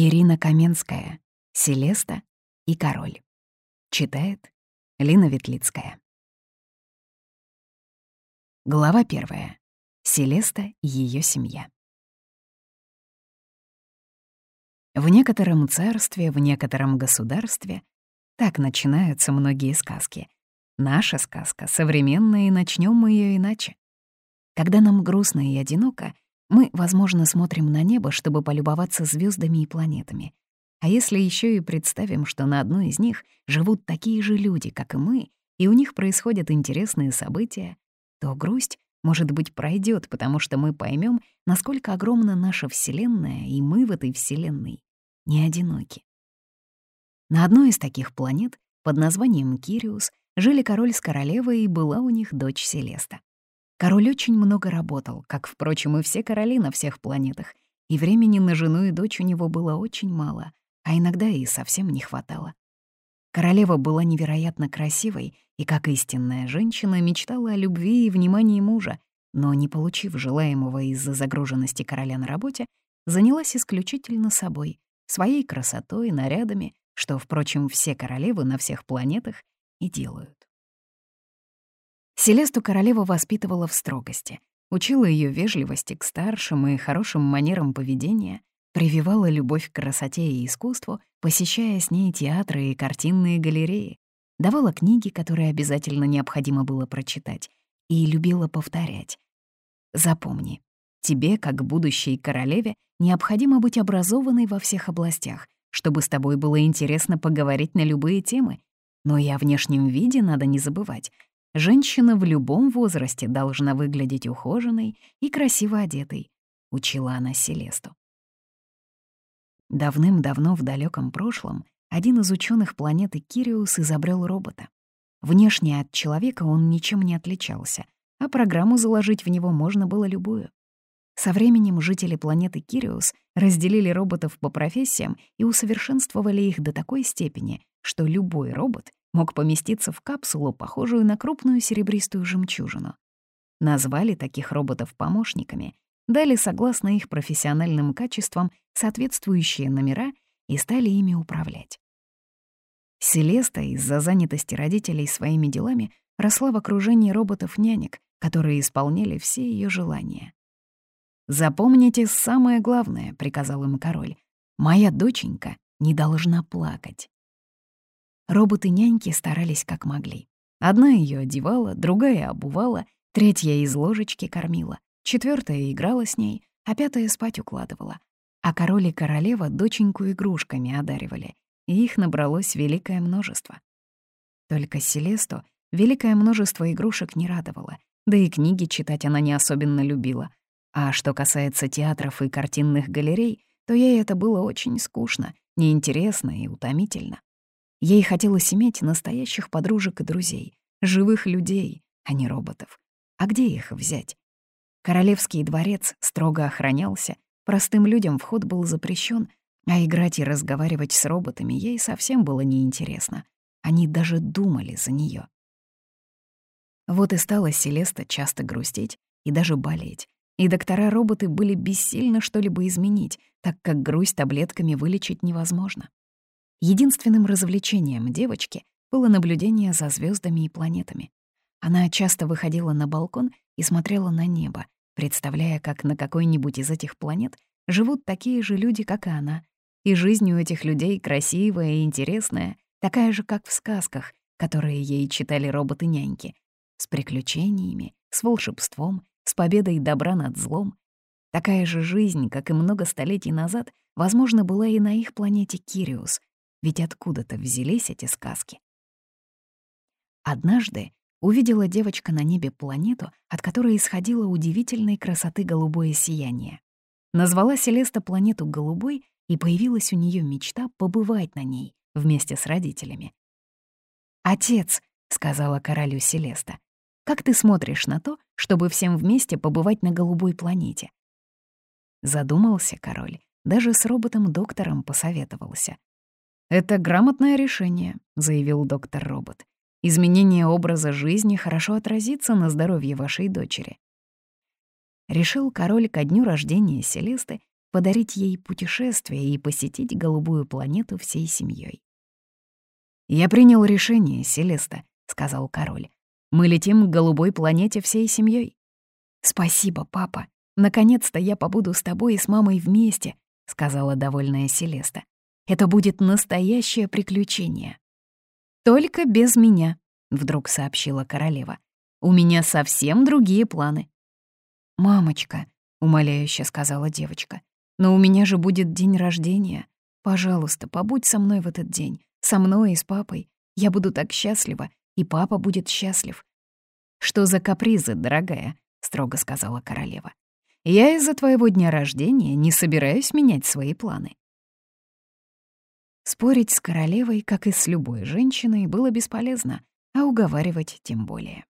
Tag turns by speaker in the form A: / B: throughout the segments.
A: Ирина Каменская, Селеста и Король. Читает Лина Ветлицкая. Глава первая. Селеста и ее семья. В некотором царстве, в некотором государстве так начинаются многие сказки. Наша сказка современная, и начнем мы ее иначе. Когда нам грустно и одиноко, мы, возможно, смотрим на небо, чтобы полюбоваться звездами и планетами. А если еще и представим, что на одной из них живут такие же люди, как и мы, и у них происходят интересные события, то грусть, может быть, пройдет, потому что мы поймем, насколько огромна наша Вселенная, и мы в этой Вселенной не одиноки. На одной из таких планет под названием Кириус жили король с королевой, и была у них дочь Селеста. Король очень много работал, как, впрочем, и все короли на всех планетах, и времени на жену и дочь у него было очень мало, а иногда и совсем не хватало. Королева была невероятно красивой и, как истинная женщина, мечтала о любви и внимании мужа, но, не получив желаемого из-за загруженности короля на работе, занялась исключительно собой, своей красотой, нарядами, что, впрочем, все королевы на всех планетах и делают. Селесту королева воспитывала в строгости, учила ее вежливости к старшим и хорошим манерам поведения, прививала любовь к красоте и искусству, посещая с ней театры и картинные галереи, давала книги, которые обязательно необходимо было прочитать, и любила повторять. Запомни, тебе, как будущей королеве, необходимо быть образованной во всех областях, чтобы с тобой было интересно поговорить на любые темы, но и о внешнем виде надо не забывать — Женщина в любом возрасте должна выглядеть ухоженной и красиво одетой, учила она Селесту. Давным-давно в далеком прошлом один из ученых планеты Кириус изобрел робота. Внешне от человека он ничем не отличался, а программу заложить в него можно было любую. Со временем жители планеты Кириус разделили роботов по профессиям и усовершенствовали их до такой степени, что любой робот мог поместиться в капсулу, похожую на крупную серебристую жемчужину. Назвали таких роботов помощниками, дали, согласно их профессиональным качествам, соответствующие номера и стали ими управлять. Селеста из-за занятости родителей своими делами росла в окружении роботов-нянек, которые исполняли все ее желания. «Запомните самое главное», — приказал им король. «Моя доченька не должна плакать». Роботы-няньки старались как могли. Одна ее одевала, другая обувала, третья из ложечки кормила, четвертая играла с ней, а пятая спать укладывала. А король и королева доченьку игрушками одаривали, и их набралось великое множество. Только Селесту великое множество игрушек не радовало, да и книги читать она не особенно любила. А что касается театров и картинных галерей, то ей это было очень скучно, неинтересно и утомительно. Ей хотелось иметь настоящих подружек и друзей, живых людей, а не роботов. А где их взять? Королевский дворец строго охранялся, простым людям вход был запрещен, а играть и разговаривать с роботами ей совсем было неинтересно. Они даже думали за нее. Вот и стала Селеста часто грустить и даже болеть. И доктора-роботы были бессильны что-либо изменить, так как грусть таблетками вылечить невозможно. Единственным развлечением девочки было наблюдение за звездами и планетами. Она часто выходила на балкон и смотрела на небо, представляя, как на какой-нибудь из этих планет живут такие же люди, как и она. И жизнь у этих людей красивая и интересная, такая же, как в сказках, которые ей читали роботы-няньки, с приключениями, с волшебством, с победой добра над злом. Такая же жизнь, как и много столетий назад, возможно, была и на их планете Кириус, ведь откуда-то взялись эти сказки. Однажды увидела девочка на небе планету, от которой исходило удивительной красоты голубое сияние. Назвала Селеста планету голубой, и появилась у нее мечта побывать на ней вместе с родителями. «Отец», — сказала королю Селеста, — «как ты смотришь на то, чтобы всем вместе побывать на голубой планете?» Задумался король, даже с роботом-доктором посоветовался. «Это грамотное решение», — заявил доктор-робот. «Изменение образа жизни хорошо отразится на здоровье вашей дочери». Решил король ко дню рождения Селесты подарить ей путешествие и посетить голубую планету всей семьей. «Я принял решение, Селеста», — сказал король. «Мы летим к голубой планете всей семьей. «Спасибо, папа. Наконец-то я побуду с тобой и с мамой вместе», — сказала довольная Селеста. «Это будет настоящее приключение». «Только без меня», — вдруг сообщила королева. «У меня совсем другие планы». «Мамочка», — умоляюще сказала девочка, «но у меня же будет день рождения. Пожалуйста, побудь со мной в этот день, со мной и с папой. Я буду так счастлива, и папа будет счастлив». «Что за капризы, дорогая?» — строго сказала королева. «Я из-за твоего дня рождения не собираюсь менять свои планы». Спорить с королевой, как и с любой женщиной, было бесполезно, а уговаривать тем более.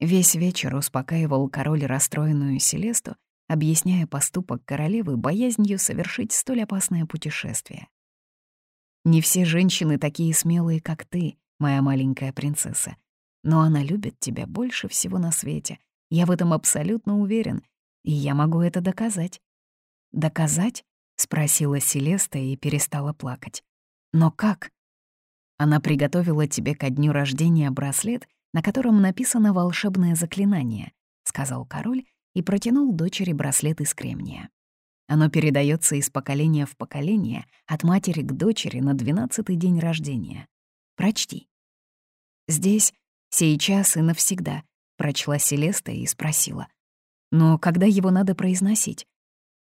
A: Весь вечер успокаивал король расстроенную Селесту, объясняя поступок королевы боязнью совершить столь опасное путешествие. «Не все женщины такие смелые, как ты, моя маленькая принцесса, но она любит тебя больше всего на свете. Я в этом абсолютно уверен, и я могу это доказать». «Доказать?» — спросила Селеста и перестала плакать. «Но как?» Она приготовила тебе ко дню рождения браслет, на котором написано волшебное заклинание», — сказал король и протянул дочери браслет из кремния. Оно передается из поколения в поколение, от матери к дочери на двенадцатый день рождения. Прочти. «Здесь, сейчас и навсегда», — прочла Селеста и спросила. «Но когда его надо произносить?»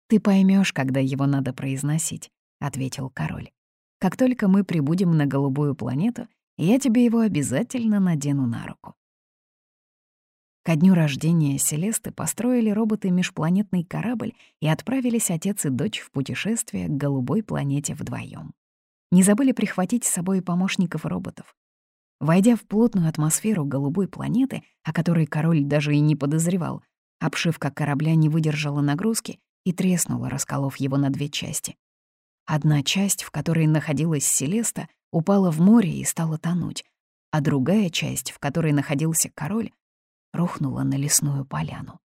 A: «Ты поймешь, когда его надо произносить», — ответил король. Как только мы прибудем на голубую планету, я тебе его обязательно надену на руку. Ко дню рождения Селесты построили роботы межпланетный корабль и отправились отец и дочь в путешествие к голубой планете вдвоем. Не забыли прихватить с собой помощников роботов. Войдя в плотную атмосферу голубой планеты, о которой король даже и не подозревал, обшивка корабля не выдержала нагрузки и треснула, расколов его на две части. Одна часть, в которой находилась Селеста, упала в море и стала тонуть, а другая часть, в которой находился король, рухнула на лесную поляну.